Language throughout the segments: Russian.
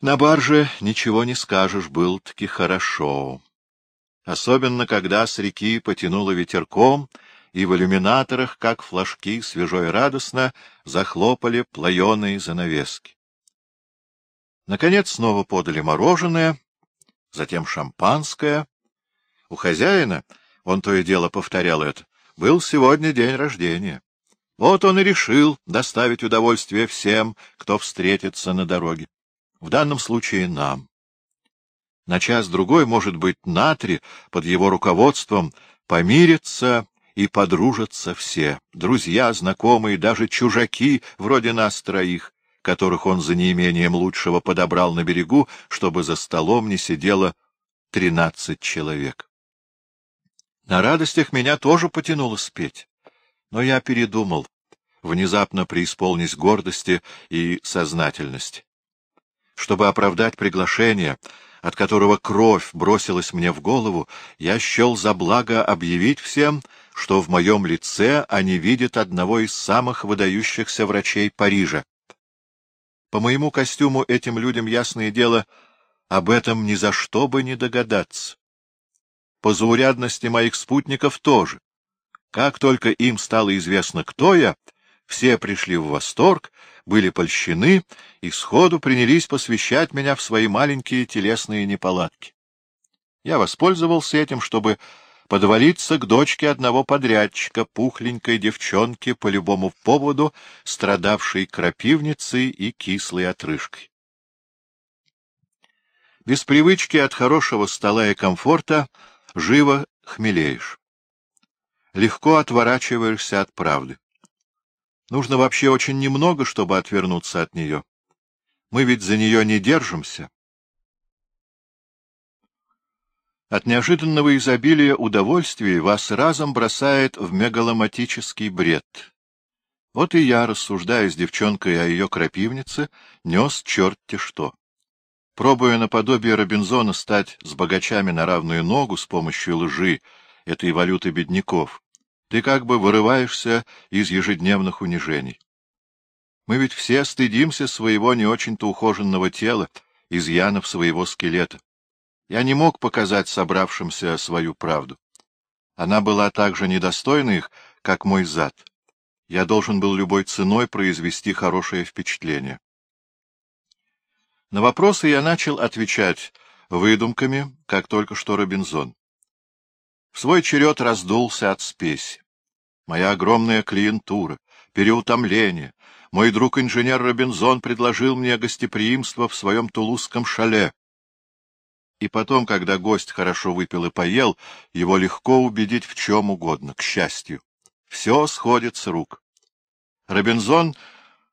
На барже ничего не скажешь, был-таки хорошо. Особенно, когда с реки потянуло ветерком, и в иллюминаторах, как флажки, свежо и радостно захлопали плаеные занавески. Наконец снова подали мороженое, затем шампанское. У хозяина, он то и дело повторял это, был сегодня день рождения. Вот он и решил доставить удовольствие всем, кто встретится на дороге. В данном случае нам. На час-другой, может быть, Натри под его руководством помирятся и подружатся все, друзья, знакомые, даже чужаки, вроде нас троих, которых он за неимением лучшего подобрал на берегу, чтобы за столом не сидело тринадцать человек. На радостях меня тоже потянуло спеть, но я передумал, внезапно преисполнись гордости и сознательности. Чтобы оправдать приглашение, от которого кровь бросилась мне в голову, я счел за благо объявить всем, что в моем лице они видят одного из самых выдающихся врачей Парижа. По моему костюму этим людям, ясное дело, об этом ни за что бы не догадаться. По заурядности моих спутников тоже. Как только им стало известно, кто я, все пришли в восторг, были польщены и сходу принялись посвящать меня в свои маленькие телесные неполадки. Я воспользовался этим, чтобы подвалиться к дочке одного подрядчика, пухленькой девчонке по любому поводу, страдавшей крапивницей и кислой отрыжкой. Без привычки от хорошего стола и комфорта живо хмелеешь. Легко отворачиваешься от правды. Нужно вообще очень немного, чтобы отвернуться от нее. Мы ведь за нее не держимся. От неожиданного изобилия удовольствий вас разом бросает в мегаломатический бред. Вот и я, рассуждая с девчонкой о ее крапивнице, нес черт-те что. Пробуя наподобие Робинзона стать с богачами на равную ногу с помощью лжи, этой валюты бедняков, ты как бы вырываешься из ежедневных унижений. Мы ведь все стыдимся своего не очень-то ухоженного тела, изъянов своего скелета. Я не мог показать собравшимся свою правду. Она была так же недостойна их, как мой зад. Я должен был любой ценой произвести хорошее впечатление. На вопросы я начал отвечать выдумками, как только что Робинзон. В свой черед раздулся от спеси. Моя огромная клиентура, переутомление. Мой друг-инженер Робинзон предложил мне гостеприимство в своем тулузском шале. И потом, когда гость хорошо выпил и поел, его легко убедить в чем угодно, к счастью. Все сходит с рук. Робинзон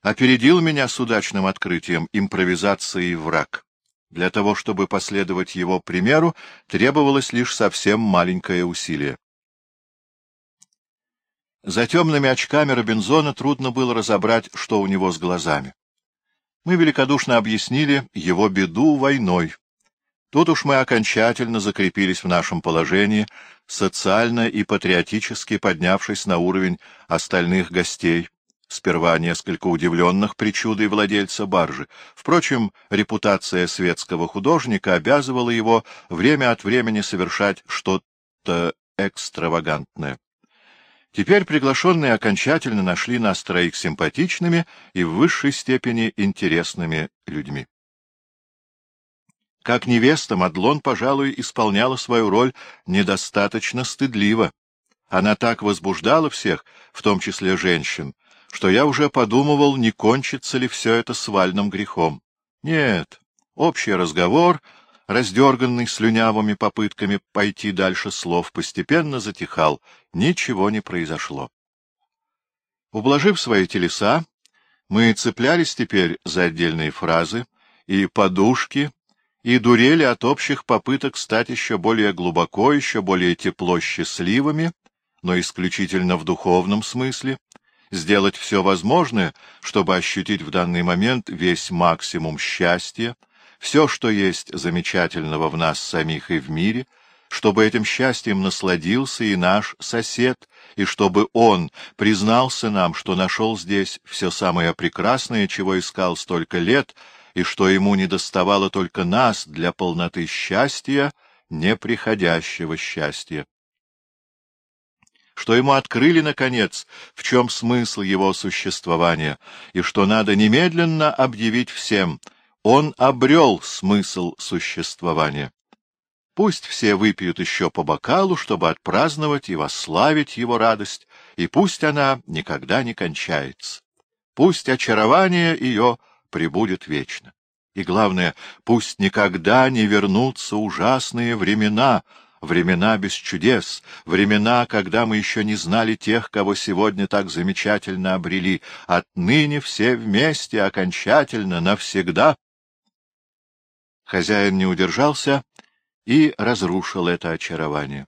опередил меня с удачным открытием импровизации враг. Для того, чтобы последовать его примеру, требовалось лишь совсем маленькое усилие. За темными очками Робинзона трудно было разобрать, что у него с глазами. Мы великодушно объяснили его беду войной. Тут уж мы окончательно закрепились в нашем положении, социально и патриотически поднявшись на уровень остальных гостей, сперва несколько удивленных причудой владельца баржи. Впрочем, репутация светского художника обязывала его время от времени совершать что-то экстравагантное. Теперь приглашенные окончательно нашли нас троих симпатичными и в высшей степени интересными людьми. Как невеста, Мадлон, пожалуй, исполняла свою роль недостаточно стыдливо. Она так возбуждала всех, в том числе женщин, что я уже подумывал, не кончится ли все это свальным грехом. Нет, общий разговор, раздерганный слюнявыми попытками пойти дальше слов, постепенно затихал, ничего не произошло. Ублажив свои телеса, мы цеплялись теперь за отдельные фразы и подушки, и дурели от общих попыток стать еще более глубоко, еще более тепло счастливыми, но исключительно в духовном смысле, сделать все возможное, чтобы ощутить в данный момент весь максимум счастья, все, что есть замечательного в нас самих и в мире, чтобы этим счастьем насладился и наш сосед, и чтобы он признался нам, что нашел здесь все самое прекрасное, чего искал столько лет, и что ему недоставало только нас для полноты счастья, неприходящего счастья. Что ему открыли, наконец, в чем смысл его существования, и что надо немедленно объявить всем — он обрел смысл существования. Пусть все выпьют еще по бокалу, чтобы отпраздновать и восславить его радость, и пусть она никогда не кончается. Пусть очарование ее пребудет вечно. И главное, пусть никогда не вернутся ужасные времена, времена без чудес, времена, когда мы еще не знали тех, кого сегодня так замечательно обрели. Отныне все вместе, окончательно, навсегда. Хозяин не удержался и разрушил это очарование.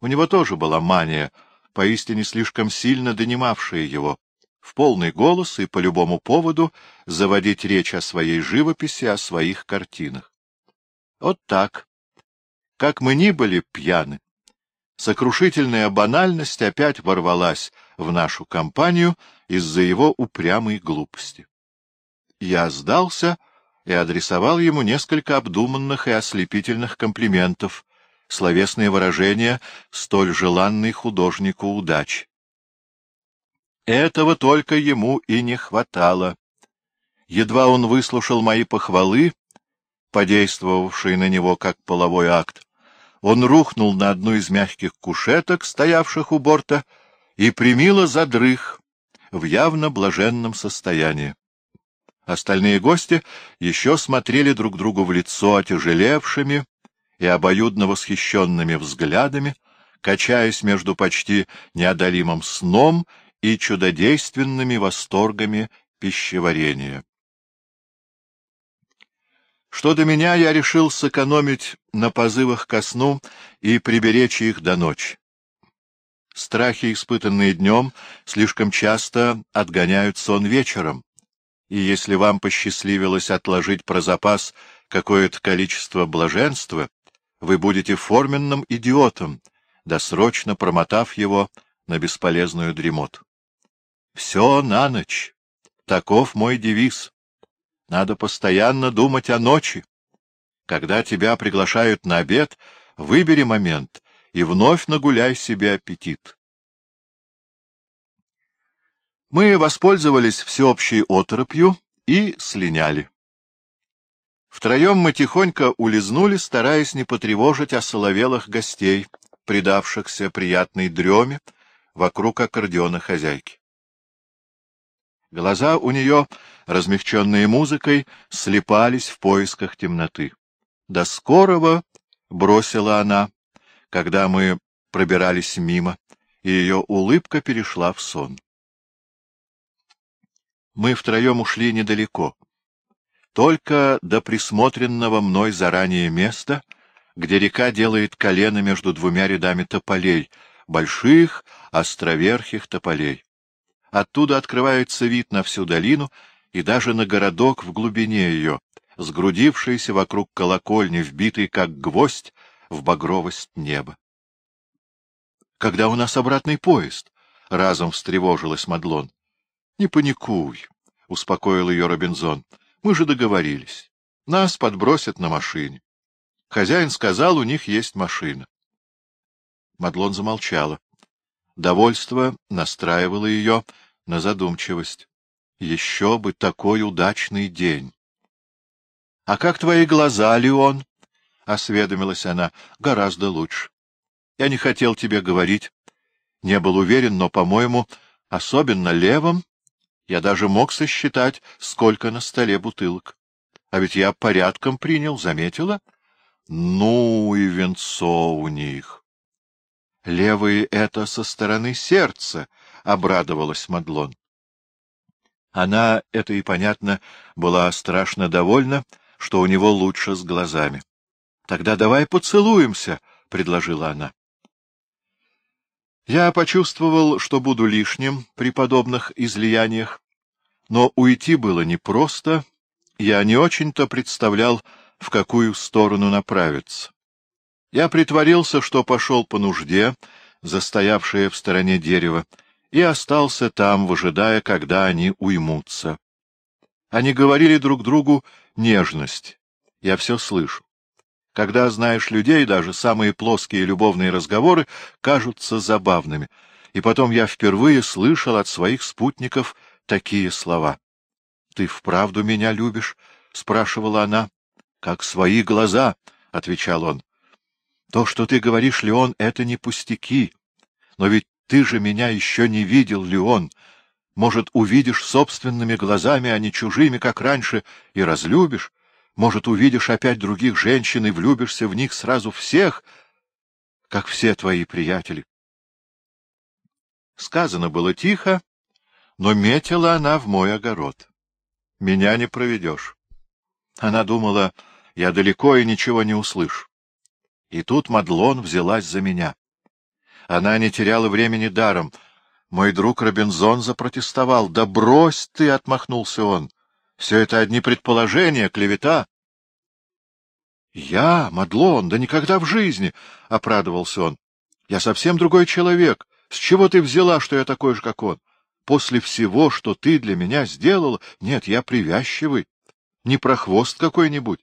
У него тоже была мания, поистине слишком сильно донимавшая его, в полный голос и по любому поводу заводить речь о своей живописи, о своих картинах. Вот так. Как мы ни были пьяны, сокрушительная банальность опять ворвалась в нашу компанию из-за его упрямой глупости. Я сдался и адресовал ему несколько обдуманных и ослепительных комплиментов, словесные выражения столь желанной художнику удачи. Этого только ему и не хватало. Едва он выслушал мои похвалы, подействовавшие на него как половой акт, он рухнул на одну из мягких кушеток, стоявших у борта, и примило задрых в явно блаженном состоянии. Остальные гости еще смотрели друг другу в лицо отяжелевшими и обоюдно восхищенными взглядами, качаясь между почти неодолимым сном и чудодейственными восторгами пищеварения. Что до меня, я решил сэкономить на позывах ко сну и приберечь их до ночи. Страхи, испытанные днем, слишком часто отгоняют сон вечером, и если вам посчастливилось отложить про запас какое-то количество блаженства, вы будете форменным идиотом, досрочно промотав его на бесполезную дремоту. Все на ночь. Таков мой девиз. Надо постоянно думать о ночи. Когда тебя приглашают на обед, выбери момент и вновь нагуляй себе аппетит. Мы воспользовались всеобщей оторопью и слиняли. Втроем мы тихонько улизнули, стараясь не потревожить осоловелых гостей, предавшихся приятной дреме вокруг аккордеона хозяйки. Глаза у нее, размягченные музыкой, слепались в поисках темноты. «До скорого!» — бросила она, когда мы пробирались мимо, и ее улыбка перешла в сон. Мы втроем ушли недалеко, только до присмотренного мной заранее места, где река делает колено между двумя рядами тополей, больших, островерхих тополей. Оттуда открывается вид на всю долину и даже на городок в глубине ее, сгрудившийся вокруг колокольни, вбитый как гвоздь в багровость неба. — Когда у нас обратный поезд? — разом встревожилась Мадлон. — Не паникуй, — успокоил ее Робинзон. — Мы же договорились. Нас подбросят на машине. Хозяин сказал, у них есть машина. Мадлон замолчала. Довольство настраивало ее на задумчивость. Еще бы такой удачный день! — А как твои глаза, Леон? — осведомилась она. — Гораздо лучше. Я не хотел тебе говорить. Не был уверен, но, по-моему, особенно левым я даже мог сосчитать, сколько на столе бутылок. А ведь я порядком принял, заметила? Ну и венцо у них. Левые — это со стороны сердца, — обрадовалась Мадлон. Она, это и понятно, была страшно довольна, что у него лучше с глазами. — Тогда давай поцелуемся, — предложила она. Я почувствовал, что буду лишним при подобных излияниях, но уйти было непросто, я не очень-то представлял, в какую сторону направиться. Я притворился, что пошел по нужде, застоявшее в стороне дерева, и остался там, выжидая, когда они уймутся. Они говорили друг другу нежность. Я все слышу. Когда знаешь людей, даже самые плоские любовные разговоры кажутся забавными. И потом я впервые слышал от своих спутников такие слова. — Ты вправду меня любишь? — спрашивала она. — Как свои глаза, — отвечал он. — То, что ты говоришь, Леон, — это не пустяки. Но ведь ты же меня еще не видел, Леон. Может, увидишь собственными глазами, а не чужими, как раньше, и разлюбишь? Может, увидишь опять других женщин и влюбишься в них сразу всех, как все твои приятели? Сказано было тихо, но метила она в мой огород. Меня не проведешь. Она думала, я далеко и ничего не услышу. И тут Мадлон взялась за меня. Она не теряла времени даром. Мой друг Робинзон запротестовал. — Да брось ты! — отмахнулся он. — Все это одни предположения, клевета. — Я, Мадлон, да никогда в жизни! — обрадовался он. — Я совсем другой человек. С чего ты взяла, что я такой же, как он? После всего, что ты для меня сделала, нет, я привязчивый. Не прохвост какой-нибудь.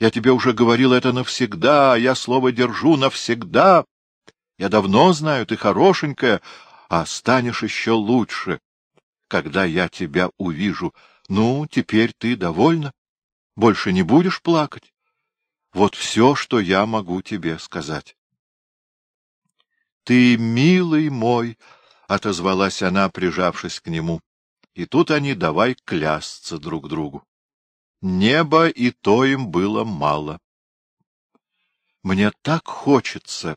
Я тебе уже говорил это навсегда, а я слово держу навсегда. Я давно знаю, ты хорошенькая, а станешь еще лучше, когда я тебя увижу. Ну, теперь ты довольна? Больше не будешь плакать? Вот все, что я могу тебе сказать. — Ты, милый мой, — отозвалась она, прижавшись к нему, — и тут они давай клясться друг другу. Небо и то им было мало. Мне так хочется,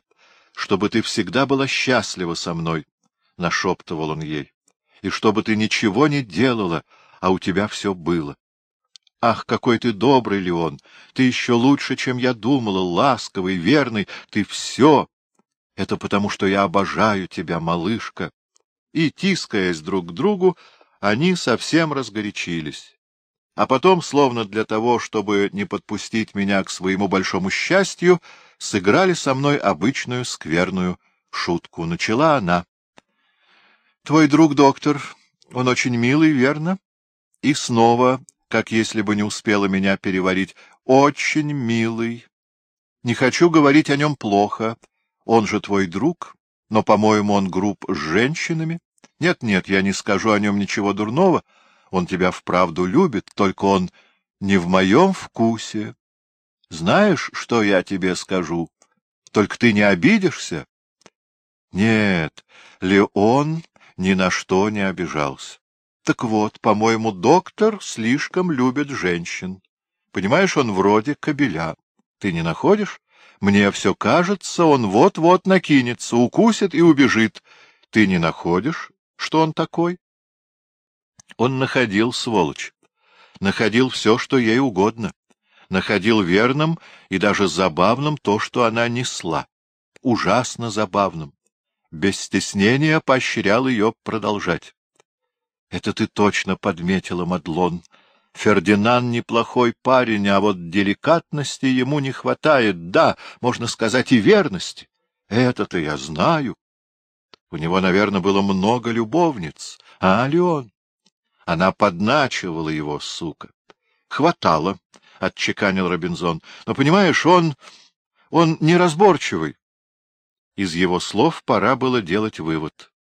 чтобы ты всегда была счастлива со мной, — нашептывал он ей, — и чтобы ты ничего не делала, а у тебя все было. Ах, какой ты добрый, Леон! Ты еще лучше, чем я думала, ласковый, верный, ты все! Это потому, что я обожаю тебя, малышка. И, тискаясь друг к другу, они совсем разгорячились. А потом, словно для того, чтобы не подпустить меня к своему большому счастью, сыграли со мной обычную скверную шутку. Начала она. — Твой друг доктор, он очень милый, верно? И снова, как если бы не успела меня переварить, очень милый. Не хочу говорить о нем плохо. Он же твой друг, но, по-моему, он груб с женщинами. Нет-нет, я не скажу о нем ничего дурного. Он тебя вправду любит, только он не в моем вкусе. Знаешь, что я тебе скажу? Только ты не обидишься? Нет, Леон ни на что не обижался. Так вот, по-моему, доктор слишком любит женщин. Понимаешь, он вроде кобеля. Ты не находишь? Мне все кажется, он вот-вот накинется, укусит и убежит. Ты не находишь, что он такой? Он находил, сволочь. Находил все, что ей угодно находил верным и даже забавным то, что она несла. Ужасно забавным. Без стеснения поощрял ее продолжать. — Это ты точно подметила, Мадлон. Фердинанд неплохой парень, а вот деликатности ему не хватает, да, можно сказать, и верности. Это-то я знаю. У него, наверное, было много любовниц, а Ален? Она подначивала его, сука. Хватало, — отчеканил Робинзон. — Но, понимаешь, он... он неразборчивый. Из его слов пора было делать вывод.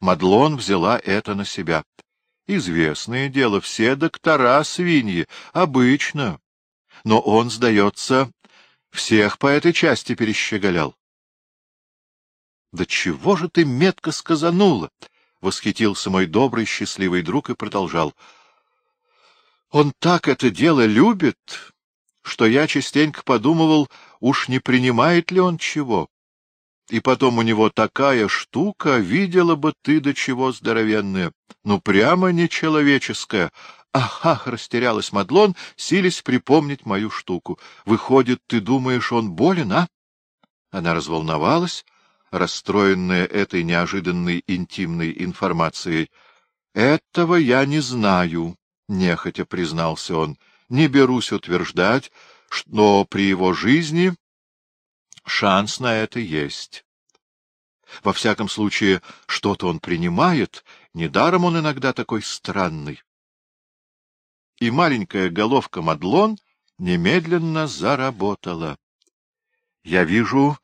Мадлон взяла это на себя. Известное дело, все доктора свиньи, обычно. Но он, сдается, всех по этой части перещеголял. — Да чего же ты метко сказанула? — восхитился мой добрый, счастливый друг и продолжал. — он так это дело любит, что я частенько подумывал, уж не принимает ли он чего. И потом у него такая штука, видела бы ты до чего здоровенная. Ну, прямо нечеловеческая. Ах, растерялась Мадлон, сились припомнить мою штуку. Выходит, ты думаешь, он болен, а? Она разволновалась, расстроенная этой неожиданной интимной информацией. — Этого я не знаю, — нехотя признался он, — не берусь утверждать, что при его жизни шанс на это есть. Во всяком случае, что-то он принимает, недаром он иногда такой странный. и маленькая головка Мадлон немедленно заработала. — Я вижу,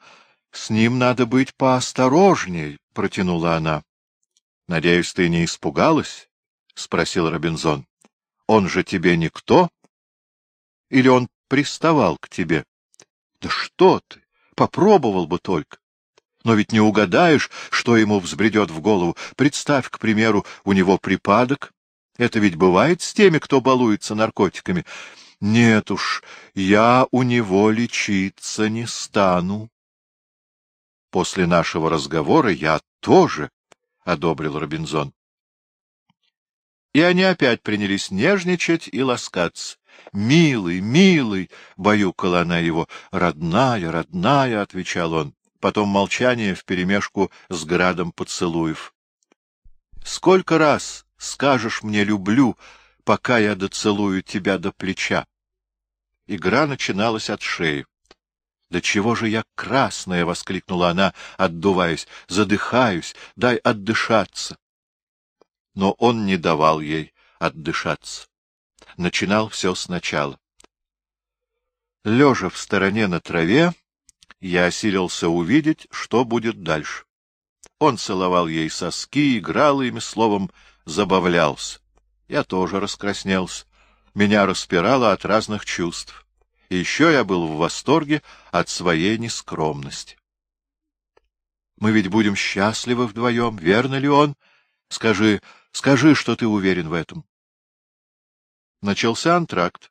с ним надо быть поосторожней, — протянула она. — Надеюсь, ты не испугалась? — спросил Робинзон. — Он же тебе никто? Или он приставал к тебе? — Да что ты! Попробовал бы только. Но ведь не угадаешь, что ему взбредет в голову. Представь, к примеру, у него припадок. Это ведь бывает с теми, кто балуется наркотиками. Нет уж, я у него лечиться не стану. После нашего разговора я тоже, — одобрил Робинзон. И они опять принялись нежничать и ласкаться. «Милый, милый!» — баюкала она его. «Родная, родная!» — отвечал он потом молчание вперемешку с градом поцелуев. «Сколько раз скажешь мне «люблю», пока я доцелую тебя до плеча?» Игра начиналась от шеи. «Да чего же я красная!» — воскликнула она, отдуваясь. «Задыхаюсь, дай отдышаться!» Но он не давал ей отдышаться. Начинал все сначала. Лежа в стороне на траве, я осилился увидеть, что будет дальше. Он целовал ей соски, играл ими, словом, забавлялся. Я тоже раскраснелся. Меня распирало от разных чувств. И еще я был в восторге от своей нескромности. Мы ведь будем счастливы вдвоем, верно ли он? Скажи, скажи, что ты уверен в этом. Начался антракт.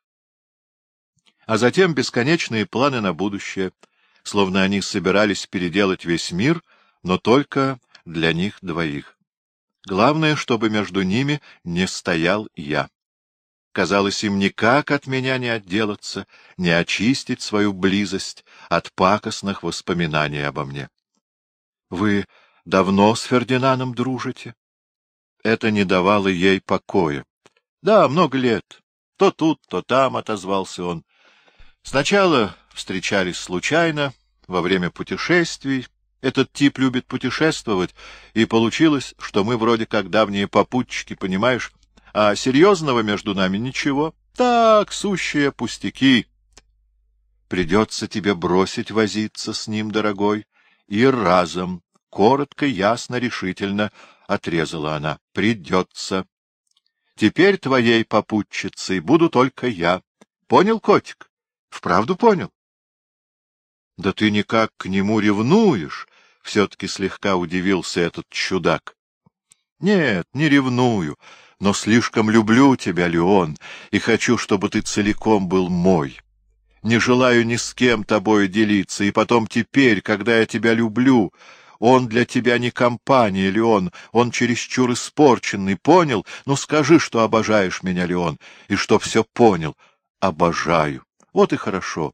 А затем бесконечные планы на будущее — словно они собирались переделать весь мир, но только для них двоих. Главное, чтобы между ними не стоял я. Казалось, им никак от меня не отделаться, не очистить свою близость от пакостных воспоминаний обо мне. Вы давно с Фердинандом дружите? Это не давало ей покоя. Да, много лет. То тут, то там, — отозвался он. Сначала встречались случайно, во время путешествий. Этот тип любит путешествовать, и получилось, что мы вроде как давние попутчики, понимаешь? А серьезного между нами ничего. Так, сущие пустяки. Придется тебе бросить возиться с ним, дорогой, и разом, коротко, ясно, решительно отрезала она. Придется. Теперь твоей попутчицей буду только я. Понял, котик? Вправду понял? — Да ты никак к нему ревнуешь? — все-таки слегка удивился этот чудак. — Нет, не ревную, но слишком люблю тебя, Леон, и хочу, чтобы ты целиком был мой. Не желаю ни с кем тобой делиться, и потом теперь, когда я тебя люблю, он для тебя не компания, Леон, он чересчур испорченный, понял? Ну скажи, что обожаешь меня, Леон, и что все понял. Обожаю. Вот и хорошо.